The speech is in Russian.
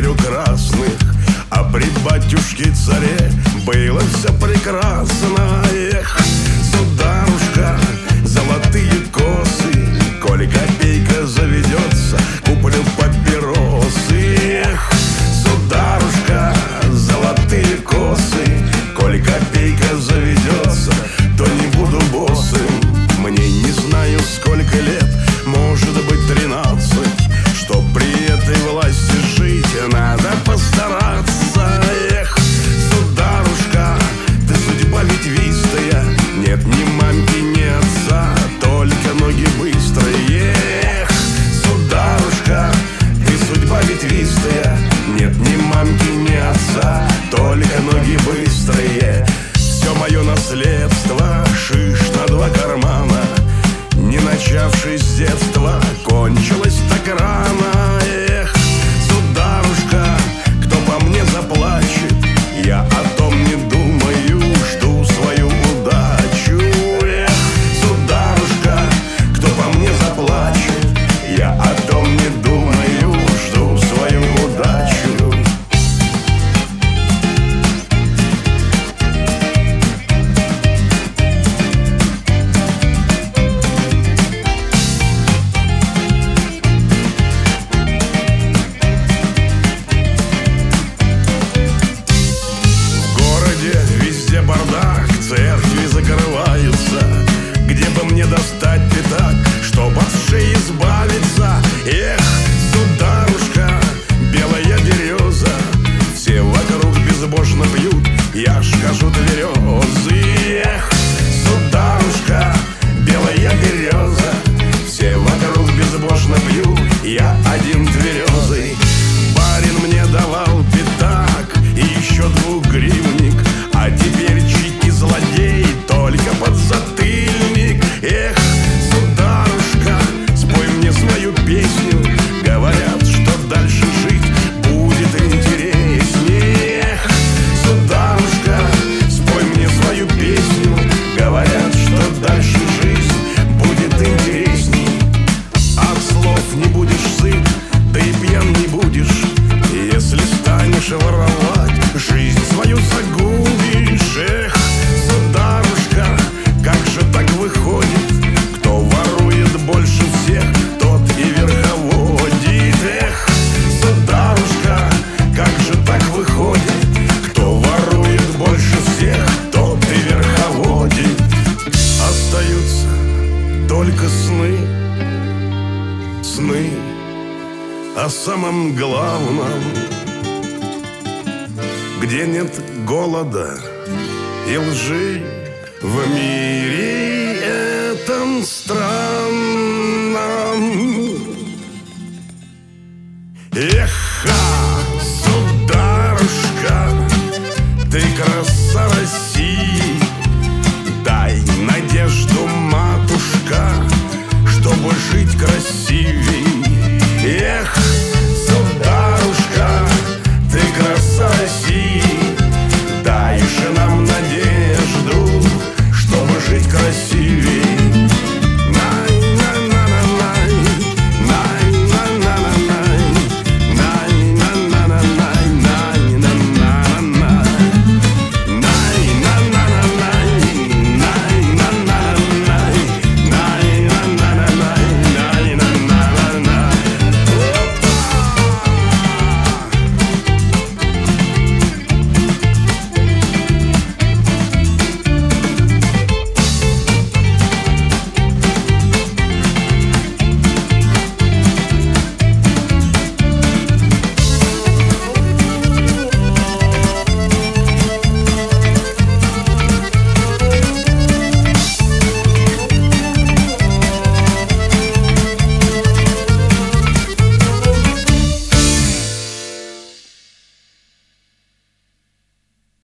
верю красных А при батюшке царе было все прекрасно. Эх, Я ж хожу березы Эх, сударушка, белая береза Все вокруг безбожно пьют. Я один тверез только сны, сны о самом главном, где нет голода и лжи в мире этом странном.